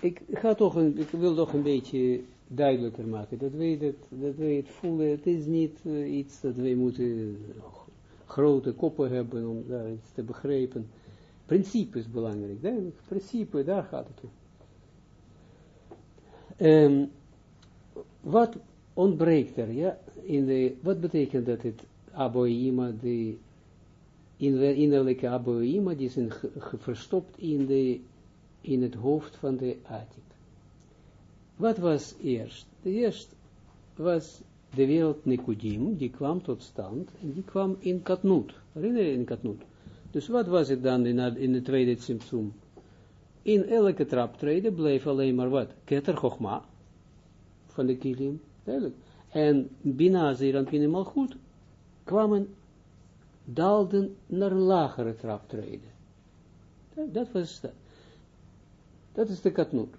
ik, ga toch een, ik wil toch een beetje duidelijker maken, dat wij, dat, dat wij het voelen, het is niet uh, iets dat wij moeten grote koppen hebben om daar iets te begrijpen. Principe is belangrijk, duidelijk, principe, daar gaat het om. Um, wat ontbreekt er, ja, in de, wat betekent dat het aboïma, de innerlijke aboïma, die zijn verstopt in, de, in het hoofd van de atik. Wat was eerst? De eerst was de wereld Nekudim, die kwam tot stand, en die kwam in Katnut. Herinner je in Katnut? Dus wat was het dan in, de tweede Tsimtsum? In elke traptreden bleef alleen maar wat? Keter Chochma, van de Kilim, duidelijk. En Bina, Zeran, Pine, goed, kwamen, daalden naar een lagere traptreden. Dat, dat was dat. Dat is de Katnut.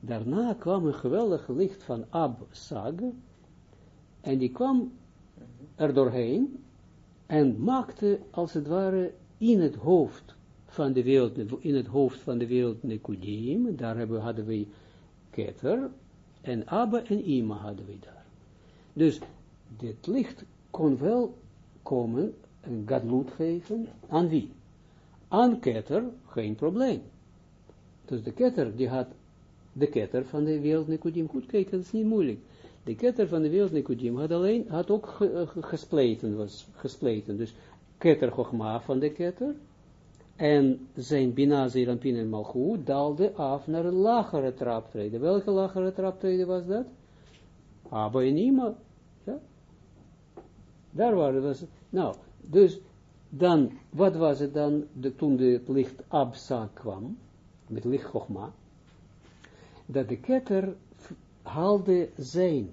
Daarna kwam een geweldig licht van Ab Sag, en die kwam er doorheen, en maakte, als het ware, in het hoofd van de wereld, in het hoofd van de wereld Nekudim, daar hebben, hadden we Keter, en Abba en Ima hadden we daar. Dus, dit licht kon wel komen, een gadloed geven, aan wie? Aan Keter, geen probleem. Dus de Keter, die had de ketter van de wereld Nikudim. Goed kijken, dat is niet moeilijk. De ketter van de wereld Nikudim had alleen, had ook ge, gespleten, was gespleten. Dus ketter Chogma van de ketter. En zijn Bina, Zerampin en Malchut daalde af naar een lagere traptreden. Welke lagere traptreden was dat? Abba en Ima. Ja? Daar waren was Nou, dus dan, wat was het dan, de, toen de licht Absa kwam, met licht dat de ketter haalde zijn,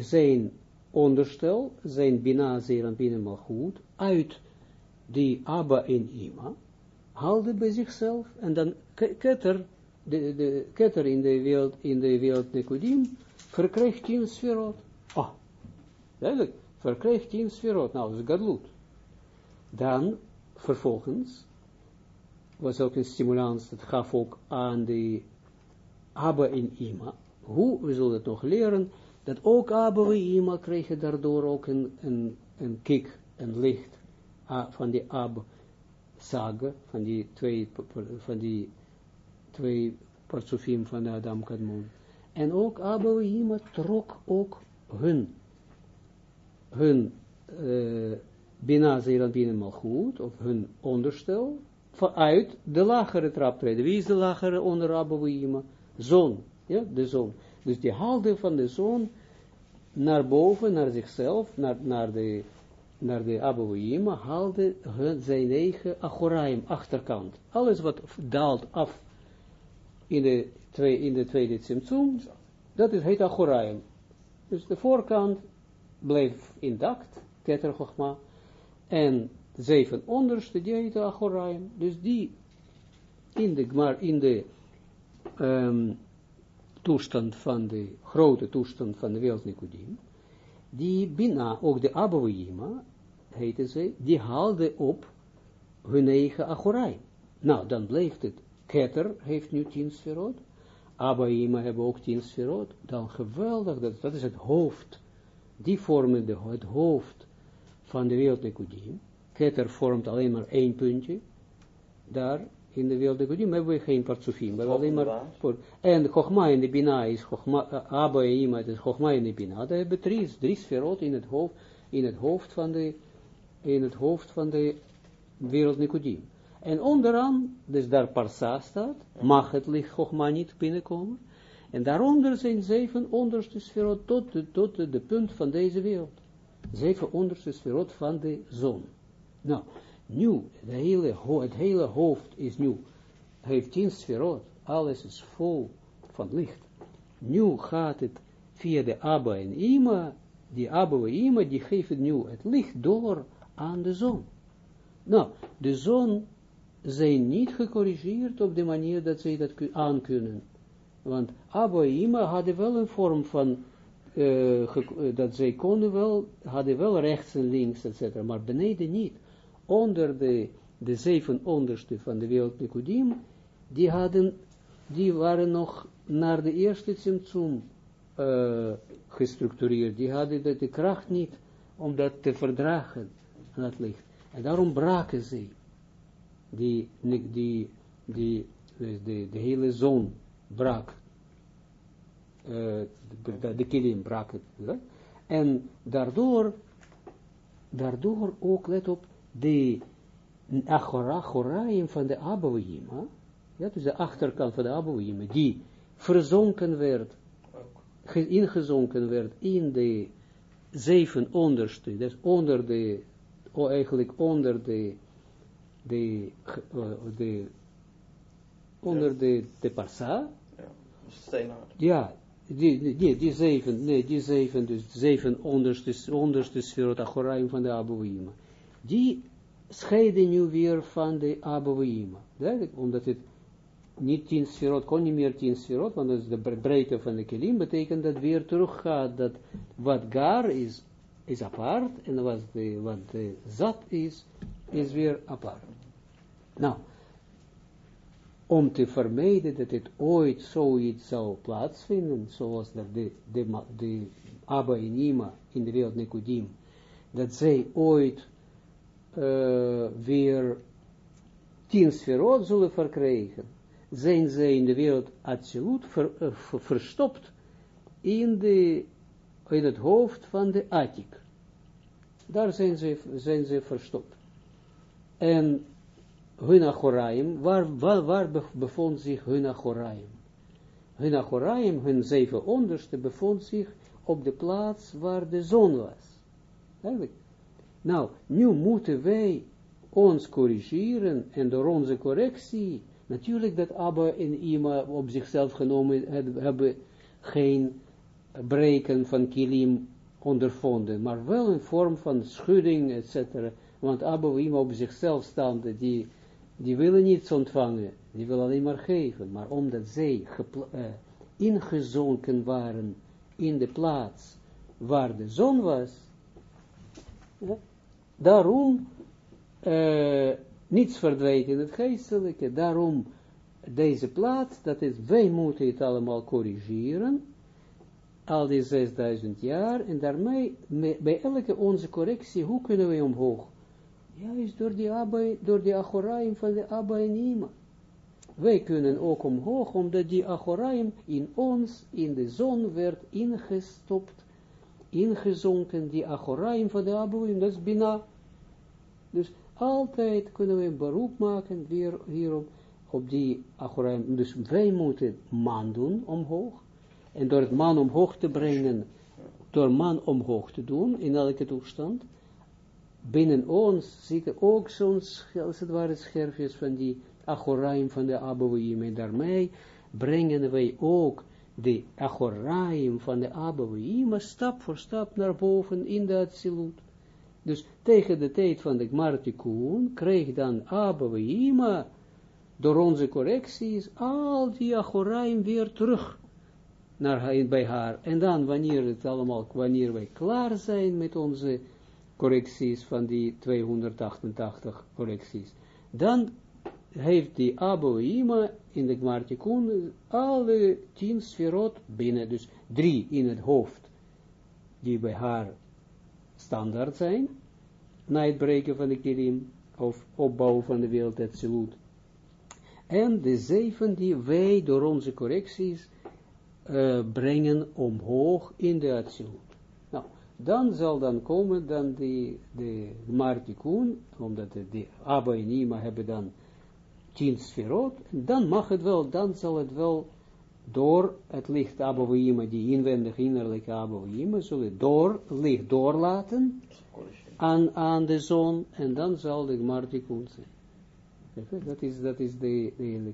zijn onderstel, zijn bina, zeer en goed, uit die Abba en Ima, haalde bij zichzelf, en dan ketter, de, de ketter in de wereld, in de wereld Nicodim, verkreeg tien sferot. Ah, duidelijk, verkreeg tien sferot, nou, dat is gadlut. Dan, vervolgens, was ook een stimulans, dat gaf ook aan de Abba en Ima. Hoe, we zullen het nog leren, dat ook Abba en Ima kregen daardoor ook een, een, een kick, een licht van die Abba saga, van die twee, van die twee partsofim van Adam Kadmon. En ook Abba en Ima trok ook hun, hun uh, Bina Bina Malchut, of hun onderstel, vanuit de lagere traptreden. Wie is de lagere onder Abba en Ima? zon, ja, de zon. Dus die haalde van de zon naar boven, naar zichzelf, naar, naar de, naar de Abouima, haalde zijn eigen achoraim, achterkant. Alles wat daalt af in de, twee, in de tweede Tsimtsum, dat is, heet achoraim. Dus de voorkant bleef intact, Keter en de zeven onderste, die heet achoraim. Dus die in de, maar in de um, toestand van de grote toestand van de wereld Nicodim, die Bina, ook de Abouima, heette ze, die haalde op hun eigen Achorai. Nou, dan blijft het, Keter heeft nu tien sferot, Abouima hebben ook tien sferot, dan geweldig, dat, dat is het hoofd, die vormen het hoofd van de wereld Nicodim, Keter vormt alleen maar één puntje, daar, in de wereld de Godim hebben we geen partsufim. We hebben alleen maar voor, en Chogma in de Bina is Chogma, uh, Abba en Ima, is Chogma in de Bina. Dat hebben drie, drie sferot in het hoofd, in het hoofd van de, in het hoofd van de wereld Nicodim. En onderaan, dus daar Parsa staat, mag het licht Chogma niet binnenkomen. En daaronder zijn zeven onderste sferot tot, de, tot de, de punt van deze wereld. Zeven onderste sferot van de zon. Nou, nu, de hele, het hele hoofd is nu, heeft tien sferot, alles is vol van licht. Nu gaat het via de Abba en Ima, die Abba en Ima, die geven nu het licht door aan de zon. Nou, de zon zijn niet gecorrigeerd op de manier dat zij dat aankunnen. Want Abba en Ima hadden wel een vorm van, uh, dat zij konden wel, hadden wel rechts en links, etc. Maar beneden niet onder de, de zeven onderste van de wereld Nicodim, die hadden die waren nog naar de eerste Tsimtsum uh, gestructureerd. Die hadden de, de kracht niet om dat te verdragen, dat licht. En daarom braken ze. Die, die, die, de, hele zon brak. Uh, de, de kilim brak het. En daardoor, daardoor ook, let op, de achoraim van de Abouhima, ja, dus de achterkant van de Abouhima, die verzonken werd, ingezonken werd in de zeven onderste, dus onder de, oh, eigenlijk onder de, de, uh, de onder de, de parsa. Ja, ja die, die, die zeven, nee, die zeven, dus zeven onderste, onderste sferot achoraim van de Abouima. Die scheiden nu weer van de Abouima. Omdat het niet tien sferot, kon niet meer tien sferot, want dat is de breedte van de kelim, betekent dat weer terug gaat, dat wat gar is, is apart, en wat, de, wat de zat is, is weer apart. Nou, om te vermijden dat het ooit zoiets zou plaatsvinden, zoals dat de, de, de Abba en in de wereld Nekudim, dat zij ooit uh, weer tien sferot zullen verkrijgen, zijn zij in de wereld absoluut uh, verstopt in, de, in het hoofd van de Atik. Daar zijn ze, zijn ze verstopt. En hun achoraim, waar, waar, waar bevond zich hun achoraim? Hun achoraim, hun zeven onderste, bevond zich op de plaats waar de zon was. Eigenlijk. Nou, nu moeten wij ons corrigeren en door onze correctie, natuurlijk dat Abba en Ima op zichzelf genomen hebben geen breken van kilim ondervonden, maar wel in vorm van schudding, etc. Want Abba en Ima op zichzelf staande, die die willen niets ontvangen, die willen alleen maar geven, maar omdat zij uh, ingezonken waren in de plaats waar de zon was, daarom uh, niets verdwijnt in het geestelijke, daarom deze plaats, dat is, wij moeten het allemaal corrigeren, al die 6000 jaar, en daarmee, bij elke onze correctie, hoe kunnen wij omhoog? Juist door die, Abba, door die Achoraim van de Abba en. Wij kunnen ook omhoog, omdat die Achoraim in ons, in de zon werd ingestopt, ingezonken, die Achoraim van de Abba, dat is Bina. Dus altijd kunnen we een beroep maken, weer hierop, op die Achoraim. Dus wij moeten man doen omhoog, en door het man omhoog te brengen, door man omhoog te doen, in elke toestand, binnen ons zitten ook zo'n, als het ware, scherfjes van die achoraim van de Abouim. En daarmee brengen wij ook de achoraim van de Abouim stap voor stap naar boven in de Atsilut. Dus tegen de tijd van de Gmartikun kreeg dan Abouima door onze correcties al die achoraim weer terug naar, bij haar. En dan wanneer het allemaal, wanneer wij klaar zijn met onze correcties van die 288 correcties. Dan heeft die Ima in de Gmartikun alle tien sferot binnen, dus drie in het hoofd, die bij haar standaard zijn, na het breken van de kirim, of opbouw van de wereld, het En de zeven die wij door onze correcties uh, brengen omhoog in de Atsilut. Dan zal dan komen dan die, de Martikun, omdat de, de en Ima hebben dan tien sferot, dan mag het wel, dan zal het wel door het licht Abba Ima, die inwendig innerlijke Abba Ima, zullen door, licht doorlaten aan, aan de zon, en dan zal de Martikun zijn. Dat is, dat is de, de.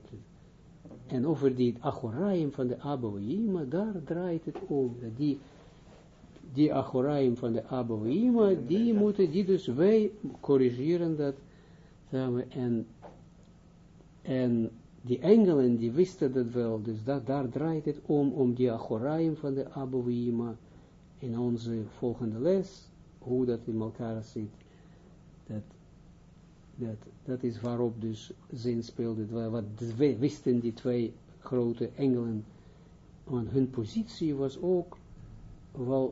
En over die Achoraim van de Abba Ima, daar draait het om, die die Achoraim van de Abouima, die moeten, die dus wij corrigeren dat samen en, en die engelen, die wisten dat wel, dus dat, daar draait het om, om die Achoraim van de Abouima, in onze volgende les, hoe dat in elkaar zit, dat, dat, dat is waarop dus zin speelde, wat wisten die twee grote engelen, want hun positie was ook,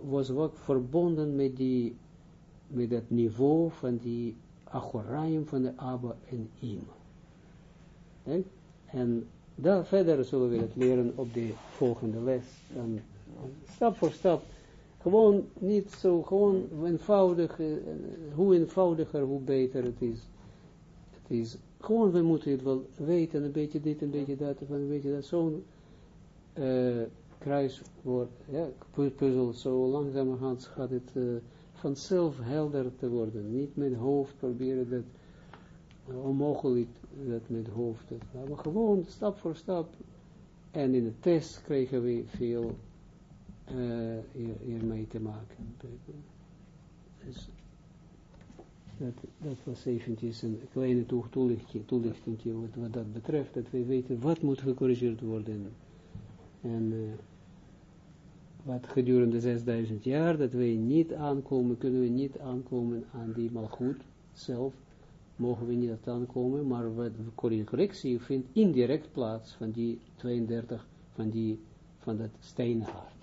was ook verbonden met die, met dat niveau van die achoraim van de Abba en Ima. En daar verder zullen we het leren op de volgende les. En stap voor stap. Gewoon niet zo, gewoon eenvoudig, eh, hoe eenvoudiger, hoe beter het is. Het is, gewoon, we moeten het wel weten, een beetje dit, een beetje dat, een beetje dat, zo'n uh, kruis wordt, ja, puzzel, zo langzamerhand gaat het uh, vanzelf helder te worden. Niet met hoofd proberen dat onmogelijk dat met hoofd. Maar gewoon stap voor stap. En in de test kregen we veel uh, hier, hiermee te maken. Dus dat, dat was eventjes een kleine toelichting, wat, wat dat betreft, dat we weten wat moet gecorrigeerd worden. En uh, wat gedurende 6000 jaar, dat wij niet aankomen, kunnen we niet aankomen aan die malgoed zelf, mogen we niet aankomen, maar wat correctie vindt indirect plaats van die 32, van die, van dat steenhaar.